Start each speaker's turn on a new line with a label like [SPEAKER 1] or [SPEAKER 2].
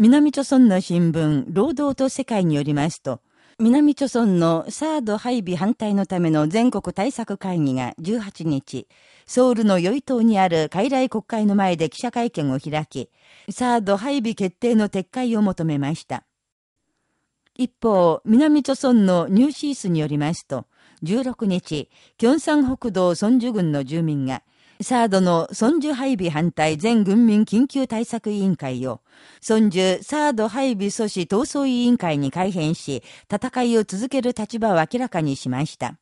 [SPEAKER 1] 南朝村の新聞、労働と世界によりますと、南朝村のサード配備反対のための全国対策会議が18日、ソウルのイ島にある海来国会の前で記者会見を開き、サード配備決定の撤回を求めました。一方、南朝村のニューシースによりますと、16日、キョンサン北道ソンジュ郡の住民が、サードのソンジュ配備反対全軍民緊急対策委員会を、ソンジュサード配備阻止闘争委員会に改編し、戦いを続ける立場を明らかにしました。